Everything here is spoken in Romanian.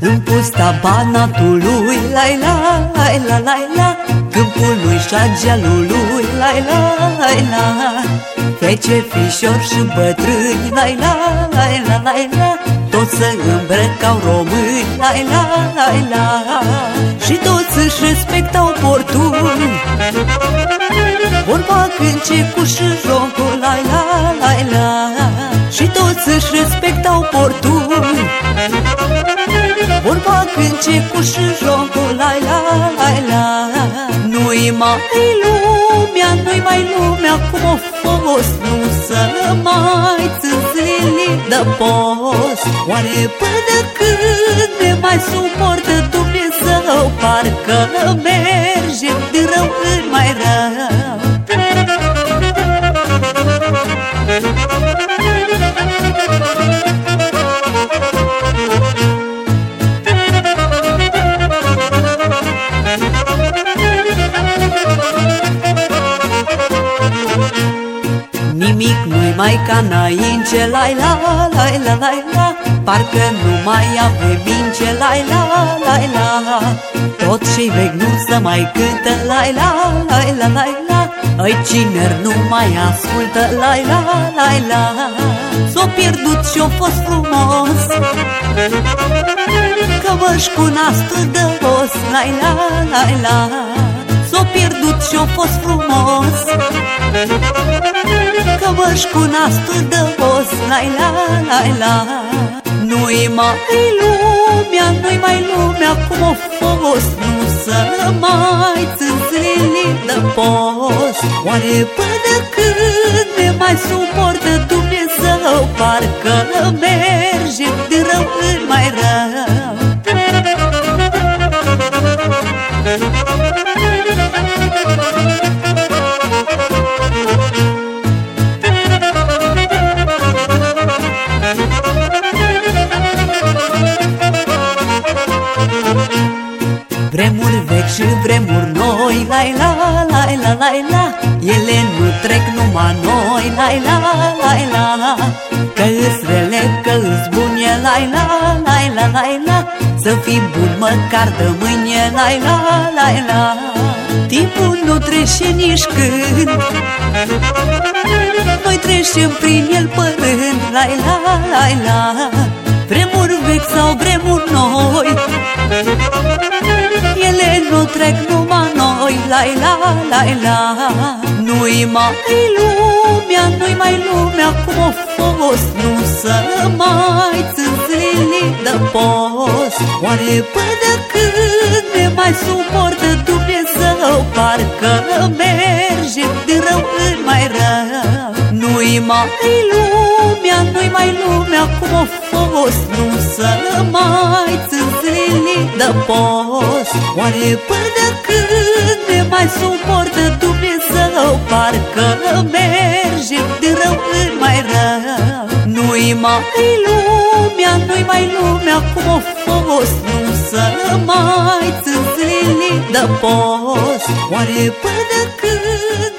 În pusta banatului, lai la, lai la, lai la Câmpului șagealului, lai la, lai la. Fece, fișor și bătrâni, lai la, lai la, lai la toți se îmbrăcau români, la la la la. Și toți își respectau portul Vorba cu și jocul, la la la la. Și toți își respectau portul Vorba cu și jocul, la la la la. Nu-i mai lumea, nu-i mai lumea cum a fost? Nu să mai țânțili de post. Oare până când ne mai suportă Dumnezeu? Parcă merge din rău în mai rău Nimic nu-i mai ca înainte, la la la la la la. Parcă nu mai avem mince, la la la la. Tot și vechi nu să mai cântă, la la la la la la. Ai cineri nu mai ascultă, la la la la. S-o pierdut și-o fost frumos. Că vă-și cu nastul de os, la la la la. S-o pierdut și-o fost frumos Că vă-și cu nastul de os, la la la la. Nu-i mai lumea, nu-i mai lumea cum a fost Nu să mai țânțili de post. Oare până când ne mai suportă și vremuri noi, la la la la la la Ele nu trec numai noi, la la la la la Că îs rele, că îs bune, la la la la la la Să fii bun măcar de mâine, la la la la Timpul nu trece nici când Noi trecem prin el părând, la la la la Vremuri vechi sau vremuri trec numai noi, la la la la Nu-i mai lumea, nu-i mai lumea cum a fost Nu să mai țânțili de post. Oare până când ne mai suportă Dumnezeu Parcă merge din rău în mai rău? Nu-i mai lumea, nu-i mai lumea cum a fost Nu să mai țânțili de post. Oare până când ne mai suportă Dumnezeu Parcă merge din rău în mai rău? Nu-i mai lumea, nu-i mai lumea cum a fost Nu să mai țânțili de post. Oare până când ne mai suportă